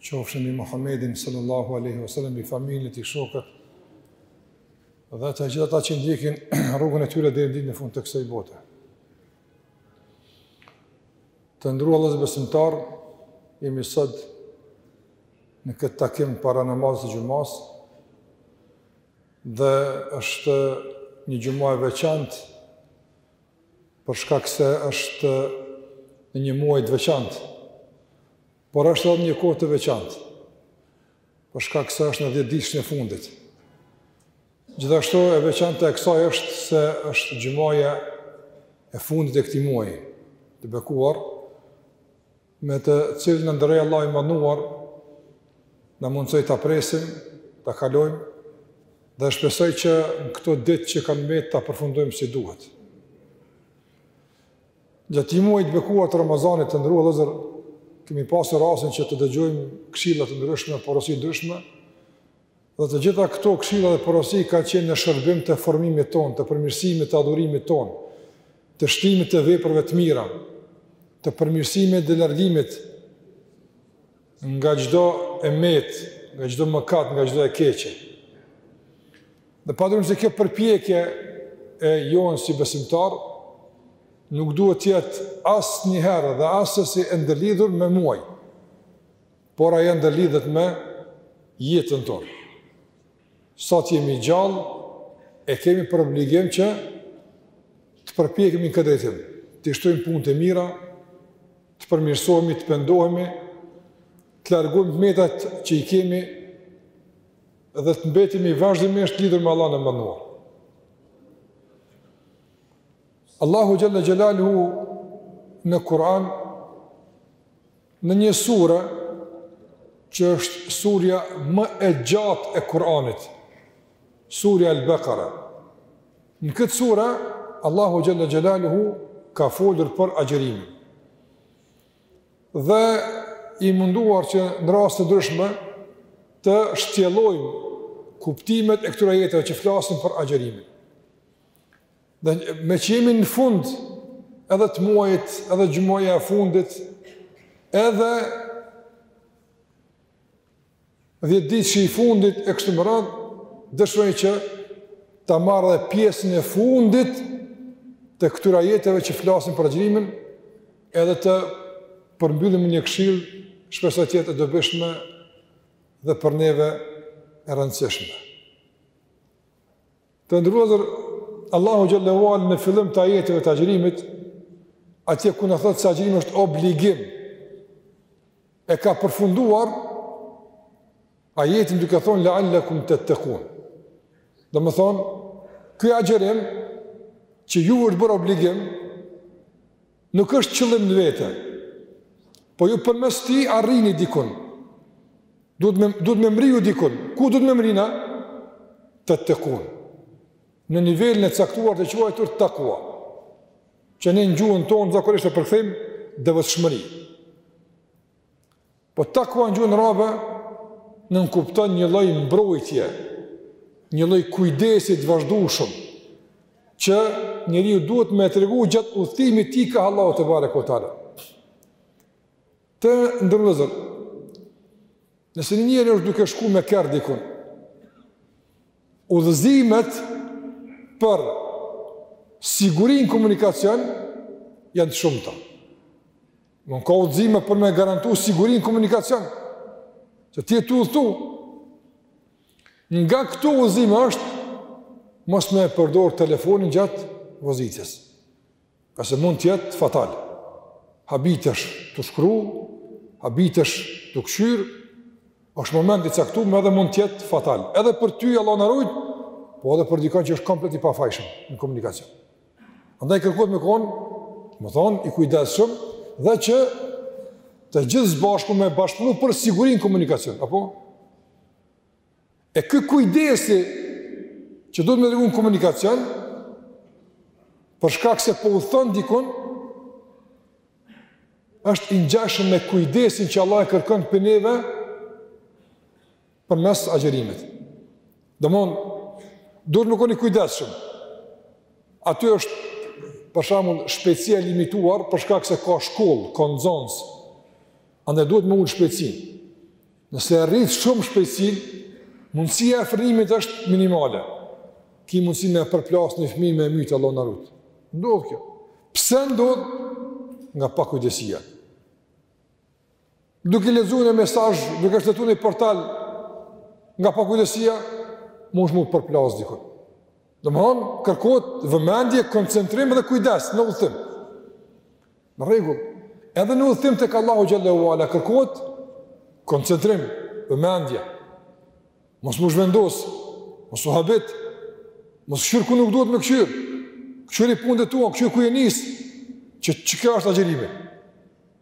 qofshin mbi Muhammedin sallallahu alaihi wasallam mbi familjen e tij shokët dhe të gjithë ata që ndjekin rrugën e tyre deri në ditën e fundit të kësaj bote. Të nderuar vëllezër besimtarë, jemi sot në këtë takim para namazit të xhumasë dhe është një xhuma e veçantë për shkak se është në një muaj të veçantë Por është edhe në një kohë të veçantë, për shkak se është në dhjetëditëshin e fundit. Gjithashtu e veçantë e kësaj është se është xhumaja e fundit e këtij muaji të bekuar, me të cilin na nderoi Allahu i madhëruar, na mundësoi ta presim, ta kalojmë, dhe shpresoj që në këto ditë që kanë mbet ta përfundojmë si duhet. Gjatë muajit të bekuar të Ramazanit të nderuar vëllezër, kemi pasur rastin që të dëgjojmë këshilla të ndryshme, porosi të ndryshme, dhe të gjitha këto këshilla dhe porosi kanë qenë në shërbim të formimit tonë, të përmirësimit të adhurimit tonë, të shtimit të veprëve të mira, të përmirësimit dhe largimit nga çdo e metë, nga çdo mëkat, nga çdo e keqe. Dhe pa dyshim se kjo përpjekje e jona si besimtarë, nuk duhet të jetë asnjëherë dhe assesi e ndërlidhur me muaj, por ajo ndërlidhet me jetën tonë. Sa të jemi gjallë e kemi për obligim që të përpjekemi në këtë drejtim, t'i shtojmë punët e mira, të përmirësohemi, të pendohemi, t'i largojmë të metat që i kemi dhe të mbetemi vazhdimisht lidhur me Allahun e madhëruar. Allahu xhel-le xhelaluhu në Kur'an Në një sure që është surja më e gjatë e Kur'anit, surja Al-Baqara. Në këtë sure Allahu xhel-le xhelaluhu ka folur për agjerimin. Dhe jemi munduar që në raste të ndryshme të shtjellojmë kuptimet e këtyre ajeteve që flasin për agjerimin. Dhe meqë jemi në fund edhe të muajit, edhe xhumaja e fundit, edhe dhjetëditëshi i fundit e kështu me radhë, dëshiroj që ta marr edhe pjesën e fundit të këtyre ajeteve që flasin për agjërimin, edhe të përmbyllim një këshillë, shpresoj të jetë e dobishme dhe për neve e rëndësishme. Të nderuar vëllezër, Allahu xhel-le ve ala në fillim të ajeteve të agjërimit, atje ku na thotë se agjërimi është obligim, e ka përfunduar ajetin duke thonë leal-lekum tettekun. Domethënë, ky agjërim që ju është bërë obligim, Nuk është qëllim në vete, po ju përmes tij arrini dikun, duhet me, duhet me mrri ju dikun, ku duhet me mrri na? Tettekun, në nivelin e caktuar të quajtur takua, që ne në gjuhën tonë zakonisht e përkthejmë devotshmëri. Po takua në gjuhën arabe nënkupton një lloj mbrojtje, një lloj kujdesi të vazhdueshëm që njeriu duhet me e tregu gjatë udhëtimit tij ka Allahu tebareke ve teala. Të nderuar vëllezër, nëse një njeri është duke shku me kerr dikun, udhëzimet për siguri n'komunikacion janë të shumta. Ka udhëzime për me e garantu sigurinë n'komunikacion, që ti je tu udhëtu. Nga këto udhëzime është, mos me e përdor telefonin gjatë vozitjes, ngase mund të jetë fatal. Habitesh tu shkru, habitesh tu kqyr, është moment i caktu me edhe mund të jetë fatal. Edhe për ty, Allahu na rujt, po edhe për dikënd që është komplet i pafajshëm në komunikacion. Andaj kërkohet me konë, domethënë, i kujdesshëm, dhe që të gjithë së bashku me bashkëpunu për siguri n'komunikacion, apo? E ky kujdesi që duhet me tregu në komunikacion, për shkak se po udhëton dikun, është i ngjashëm me kujdesin që Allahu e kërkon pi neve, përmes agjërimit. Domthon duhet me kon i kujdesshëm. Aty është për shembull shpejtësia e limituar për shkak se ka shkollë, ka nxënës. Andaj duhet me ul shpejtësinë. Nëse rrit shumë shpejtësinë, mundësia e frenimit është minimale. Ki mundësi me përplas një fëmijë me mytë Allahu na rujt. Ndodh kjo. Pse ndodh? Nga pakujdesia. Duke lexu një mesazh, duke shfletu një portal nga pakujdesia, mun me u përplas diku. Domthon kërkohet vëmendje, koncentrim dhe kujdes në udhtim. Në rregull. Edhe në udhtim tek Allahu xhel-le ve ala kërkohet koncentrim, vëmendje. Mos mos vendos, mos u habit. Mos kqyr ku nuk duhet me kqyr. Kqyri punët tua, kqyr ku je nis. Që çka është agjërimi?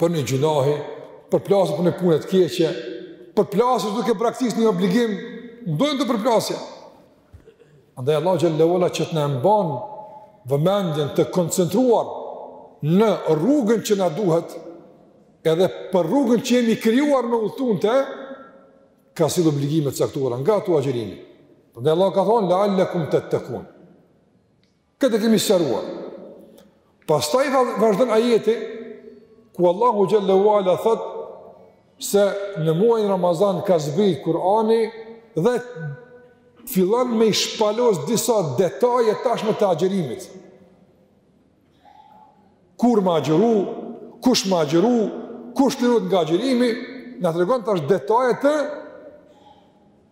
për një gjynahi, përplasur për një punë t'keqe, përplasur duke braktisë një obligim, ndojnë të përplasja. Andaj Allah xhelle ue ala që të na mban vëmendjen të koncentruar në rrugën që na duhet, edhe për rrugën që jemi krijuar me udhëtu në të, ka sjellë obligime t'caktuara, nga ato agjërimi. Andaj Allah ka thonë, la'allakum tettekun. Këtë e kemi sqaruar. Pastaj vazhdon ajeti ku Allahu xhelle ue ala thot se në muajin Ramazan ka zbrit Kur'ani dhe fillon me i shpalos disa detaje tashmë të agjërimit. Kur me agjëru, kush me agjëru, kush lirohet nga agjërimi, na tregon tash detaje të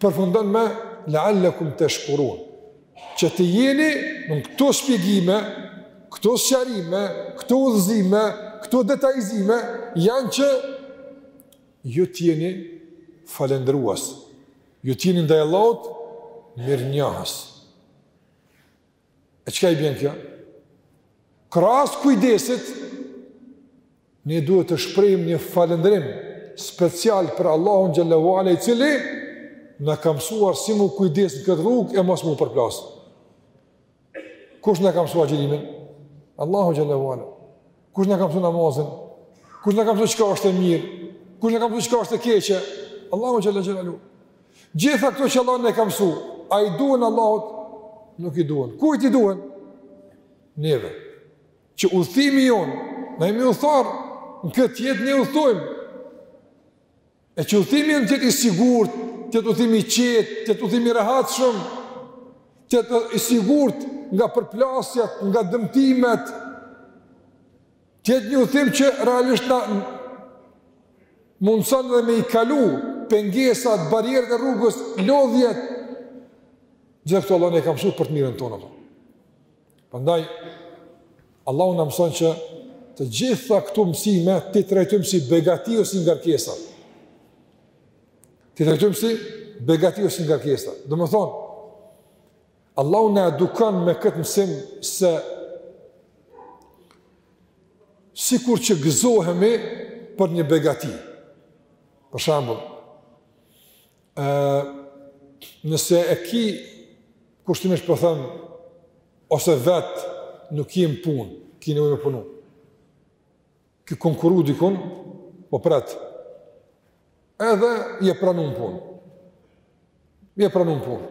Përfundon me la'allakum teshkurun. Që të jeni... këto shpjegime, këto sqarime, këto udhëzime, këto detajzime janë që ju të jeni falendërues. Ju të jeni ndaj Allahut mirënjohës. E çka i bjen kjo? Krahas kujdesit, ne duhet të shprehim një falendrim special për Allahun xhelle ue ala i cili na ka msuar si m'u kujdes n'këtë rrugë e mos m'u përplas. Kush na ka msuar agjërimin? Allahu xhelle ue ala. Kush na ka mësuar namazin? Kush na ka mësuar çka është e mirë? Kush na ka mësuar çka është e keqe? Allahu xhelle xhelaluhu. Gjitha këto që Allahu na i ka msu, a i duhen Allahut? Nuk i duhen. Kujt i duhen? Neve. Që udhëtimi jonë, na jemi udhëtar, në këtë jetë ne udhëtojmë. E që udhëtimi jonë t'jetë i sigurt, t'jetë udhëtim i qetë, t'jetë udhëtim i rehatshëm, t'jetë i sigurt nga përplasjet, nga dëmtimet, t'jetë një udhëtim që realisht na mundëson dhe me i kalu pengesat, barrierat e rrugës, lodhjet, gjithë këto Allahu na i ka msu për të mirën tonë. Prandaj Allahu na mëson që të gjitha këto mësime t'i trajtojmë si begati jo si ngarkesa. T'i trajtojmë si begati jo si ngarkesa. Domethonë Allahu na edukon me këtë mësim se sikur që gëzohemi për një begati. Për shembull, Ë nëse e ki kushtimisht po them ose vet nuk je n'punë, ki nevojë me punu. Ki konkurru dikun, po pret. Edhe je pranu n'punë. Je pranu n'punë.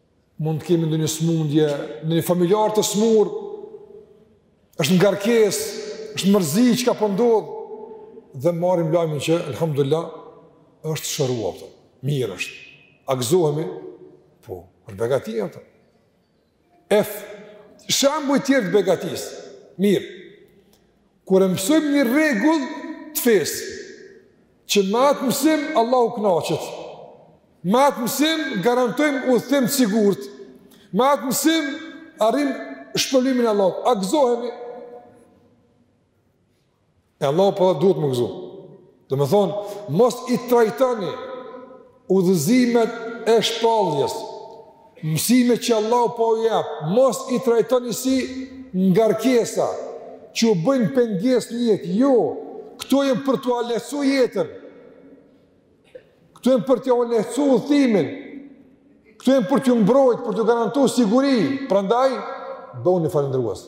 Mund të kemi ndonjë sëmundje, ndonjë familjar të smurë, është ngarkesë, është mërzi çka po ndodh dhe marrim lajmin që alhamdulillah është shëruar apo. Mirë është. A gëzohemi? Po, është begati apo. E, shembuj të tjerë të begatisë. Mirë. Kur e mësojmë një rregull të fesë, Që me atë mësim Allahu kënaqet. Me atë mësim garantojmë udhëtim të sigurt. Me atë mësim arrim shpërblimin e Allahut. A gëzohemi? E Allahu po duhet m'u gëzu. Domethënë, mos i trajtoni Udhëzimet e shpalljes, mësimet që Allahu po u jep, mos i trajtoni si ngarkesa që u bëjnë pengesë në jetë. Jo, këto janë për t'ua lehtësu jetën. Këto janë për t'ua lehtësu udhëtimin. Këto janë për t'u mbrojt, për t'u garantu siguri. Prandaj bëuni falëndrues.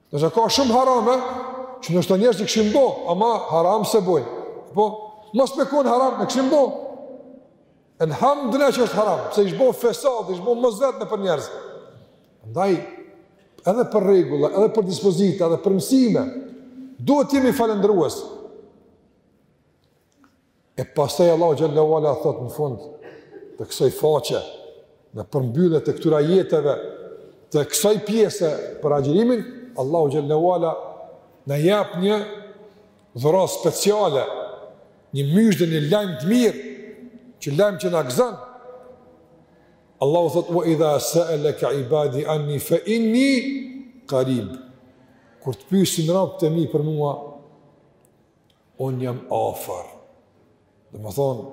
Nëse ka shumë harame, që ndoshta njerëz i kishim bo, ama haram s'e boj. Po, mos me konë haram, e kishim bo. Elhamdulillah që është haram, se ish bo fesat, ish bo mos vet nëpër njerëz. Prandaj, edhe për rregulla, edhe për dispozita, edhe për mësime, duhet të jemi falëndrues. E pastaj Allahu xhelle ue ala thot në fund të kësaj faqe, në përmbyllje të këtyre ajeteve të kësaj pjese për agjërimin, Allahu xhelle ue ala na jep një dhuratë speciale, një myzhde, një lajm të mirë, që lajm që na gëzon. Allahu thot wa idha sa'alaka ibadi anni fa inni qarib. Kur të pyesin robët e mi për mua, Unë jam afër. Domethënë,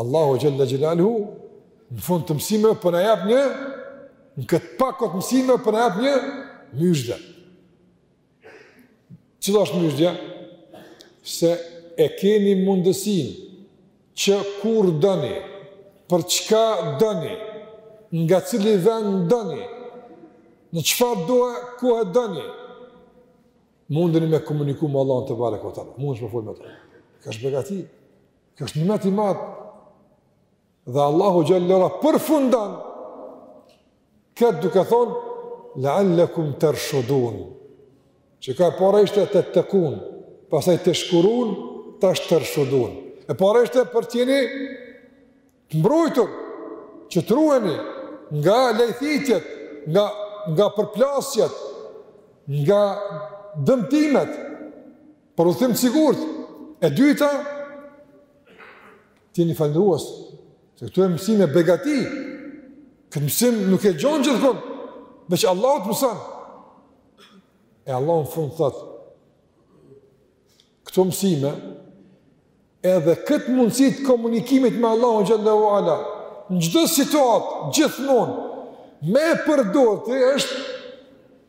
Allahu xhelle xhelaluhu, në fund të mësimeve po na jep një, në këtë pako të mësimeve po na jep një myzhde. Cila është myzhdja? Se e keni mundësinë që kur doni, për çka doni, nga cili vend doni, në çfarëdo kohe doni, Mundeni me komuniku me Allahun tebareke ue teala. Mundesh me fol me të. Kjo është begati. Kjo është nimet i madh. Dhe Allahu xhelle ue ala përfundon këtë duke thonë la'allakum tershudun. Çka, e para ishte tettekun, pastaj teshkurun, tash tershudun. E para ishte për t'jeni Të mbrojtur që të ruheni nga lajthitjet, nga nga përplasjet, nga dëmtimet, për udhëtim të sigurt. E dyta, të jeni falëndërues, se këto mësime begati, këtë mësim nuk e gjon gjithkun, veç Allahu të mëson. E Allahu në fund thotë, këto mësime, Edhe këtë mundësi të komunikimit me Allahun xhel-le ue ala, në çdo situatë, gjithmonë me e përdor ti është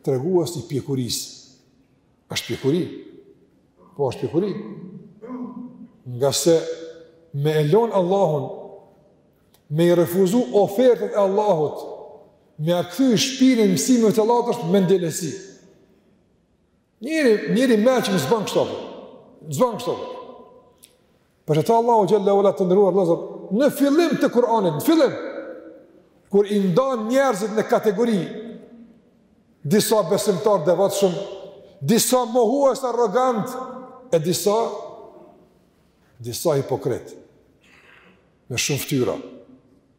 tregues i pjekurisë. Është pjekuri. Po është pjekuri. Ngase me e lon Allahun, me i refuzu ofertat e Allahut, me ia kthy shpinën mësimeve të Allahut është mendjelehtësi. Njeri, njeri i mençëm s'ban kështu, s'ban kështu. Për qeta Allahu xhel-le ue ala të nderuar vllazën, në fillim të Kur'anit, në fillim, kur i ndan njerëzit në kategori, disa besimtar të devotshëm, disa mohues arrogant, e disa, disa hipokrit, me shumë ftyra.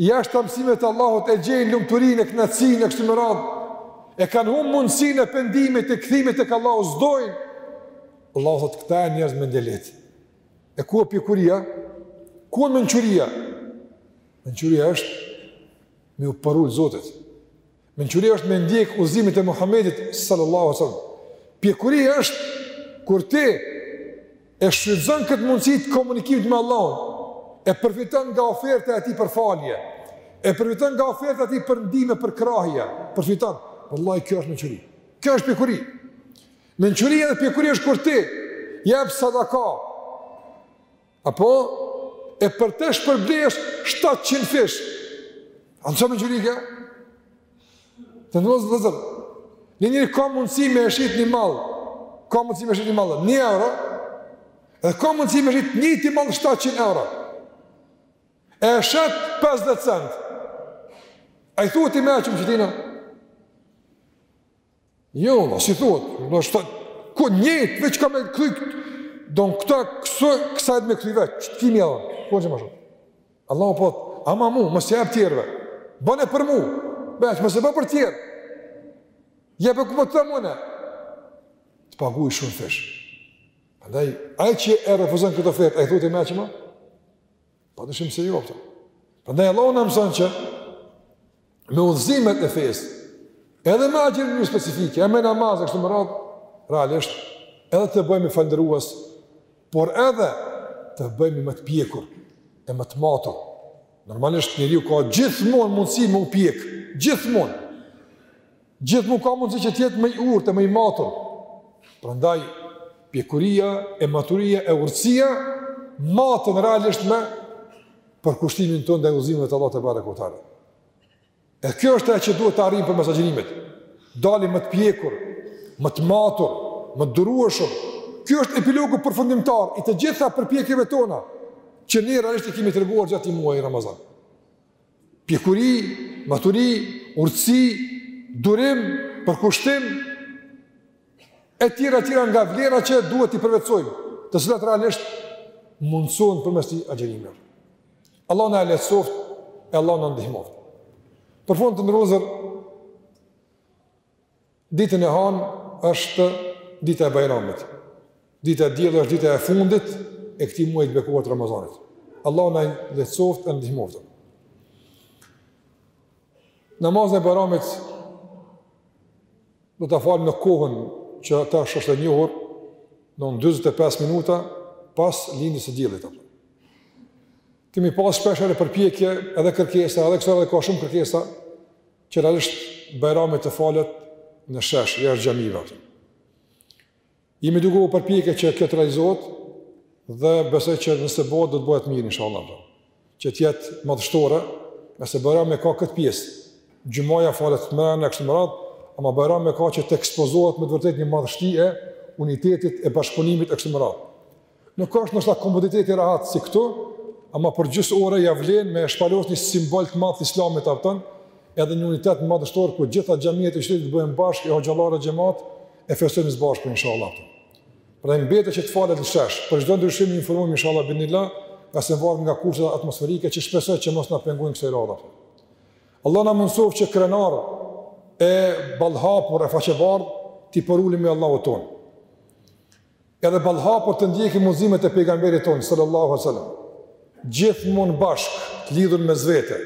Jashtë mësimeve të Allahut e gjejnë lumturinë e kënaqësinë e kështu me radhë. E kanë humbur mundësinë e pendimit e kthimit tek Allahu s'dojnë. Allahu thotë këta janë njerëz mendjelehtë. E ku a pjekuria? Ku a mençuria? Mençuria është me iu përul Zotit. Mençuri është me ndjek udhëzimet e Muhamedit sallallahu alaihi wasallam. Pjekuri është kur ti e shfrytëzon këtë mundësi të komunikimit me Allahun, e përfiton nga oferta e tij për falje, e përfiton nga oferta e tij për ndihmë përkrahje, përfiton. Wallahi kjo është mençuri. Kjo është pjekuri. Mençuria dhe pjekuria është kur ti jep sadaka Apo, e për të shpërblehesh 700 fish. A asht mençuri kjo? Të nderuar vllezër, një njeri ka mundësi me e shit një mall, ka mundësi me e shit një mall, një euro, dhe ka mundësi me e shit njëjtin mall 700 euro. E e shet 50 cent. A i thua ti i mençëm qetina? Jo, a si thot, do shto ku njëjtë veç ka me kujt don këta këso kësaj me kujt veç çtimi apo po jemi ashtu. Allahu po thot, ama mu mos ua jep tjerëve. Bone për mu. Veç mos e bo për tjerë. Ja po kuptoj të mëna. Të paguaj shumë fish. Andaj ai që e refuzon këtë ofertë, a i thuhet i mençëm. Pa dyshim se jo, pëtë. Prandaj Allahu na mëson që me udhëzimet e fesë, edhe me agjërim specifikë, e me namaz, e kështu me radhë, realisht, edhe të bëhemi falënderues, por edhe të bëhemi më të pjekur, e më të matur. Normalisht njeriu ka gjithmonë mundësi me u pjekë, gjithmonë. Gjithmonë ka mundësi që të jetë më i urtë e më i matur. Prandaj pjekuria e maturia e urtësia maten realisht me përkushtimin tonë ndaj udhëzimeve të Allahut tebareke ue teala. E kjo është ajo që duhet ta arrijmë përmes agjërimit. Dalim më të pjekur, më të matur, më të durueshëm. Kjo është epilogu përfundimtar i të gjitha përpjekjeve tona që ne realisht i kemi treguar gjatë muajit Ramazan. Pjekuri, maturi, urtësi, durim, përkushtim, e tjera e tjera nga vlerat që duhet t'i përvetësojmë, të cilat realisht mundësohen përmes agjërimit. Allahu na e lehtësoftë, e Allahu na ndihmoftë. Për fund të nderuar, Ditën e hanë është dita e Bajramit. Dita e diel është dita e fundit e këtij muaji të bekuar të Ramazanit. Allahu na lehtësoftë e ndihmoftë. Namazin e Bajramit do ta falim në kohën që tash është e njohur, në 45 minuta pas lindjes së diellit apo. Kemi pas shpesh edhe përpjekje, edhe kërkesa, edhe kësaj radhe ka shumë kërkesa që realisht bajrami të falet në shesh, jashtë xhamive. Jemi duke u përpjekje që kjo të realizohet dhe besoj që nëse bëhet, do të bëhet mirë, insha Allah. Që të jetë madhështore, ngase bajrami ka këtë pjesë, xhumaja falet mbrenda e kështu me radhë, ama bajrami ka që të ekspozohet me të vërtet një madhështi e unitetit e bashkëpunimit e kështu me radhë. Nuk është ndoshta komoditet i rahat si këtu, ama për gjysë ore ia vlen me e shpalos një simbol të madh t'islamit aftën, edhe një unitet madhështor, ku gjitha xhamitë e qytetit bëhen bashkë, e hoxhallarë e xhematë, e festojmë së bashku insha Allah aftën. Pra mbetet që të falet në shesh, për çdo ndryshim ju informojmë insha Allah biidhnilah, ngase varemi nga kushtet atmosferike, që shpresoj që mos na pengojnë kësaj radhe. Allahu na mundësoftë që krenarë e ballhapur e faqebardhë, t'i përulemi Allahut tonë. Edhe ballhapur të ndjekim udhëzimet e Pejgamberit tonë sallallahu alaihi wasallam, gjithmonë bashkë, të lidhur mes vete,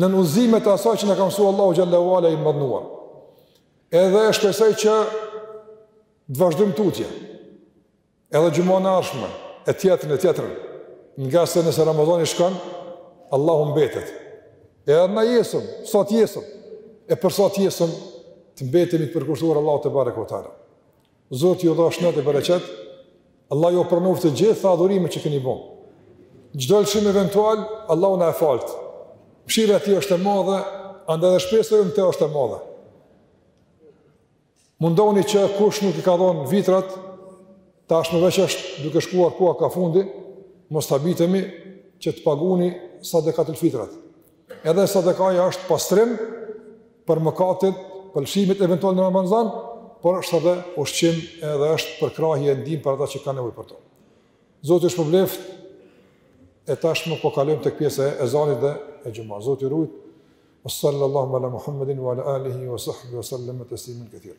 nën udhëzimet e asaj që na ka mësuar Allahu xhallahu ala i madhëruar. Edhe shpresoj që të vazhdojmë tutje. Edhe xhumanë e ardhshme, e tjetrën, e tjetrën, ngase nëse Ramazani shkon, Allahu mbetet. Edhe na jesëm, sa t'jesëm, e për sa t'jesëm, të mbetemi të përkushtuar Allahut tebareke ue teala. Zoti ju dhashtë shnet e bereqet, Allahu jua pranoftë gjitha adhurimet që keni bon. Çdo lëshim eventual, Allahu na e faltë. Mëshira e tij është e madhe, andaj edhe shpresa në të është e madhe. Mundoni që kush nuk i ka dhonë fitrat, tashmë veç është duke shkuar kah ka fundi, mos të habitemi që të paguni sadekatul fitrat. Edhe sadakaja është pastrim për mëkatet, për lëshimet eventual në Ramazan, por është edhe ushqim edhe është përkrahje e ndihmë për ata që kanë nevojë për to. Zoti ju shpërbleftë, e tashmë po kalojmë tek pjesa e ezanit dhe e xhumasë. Zoti ju rujt, wa sallallahu ala Muhammedin, wa ala alihi, wa sahbihi, wa sallam, teslimen kethira.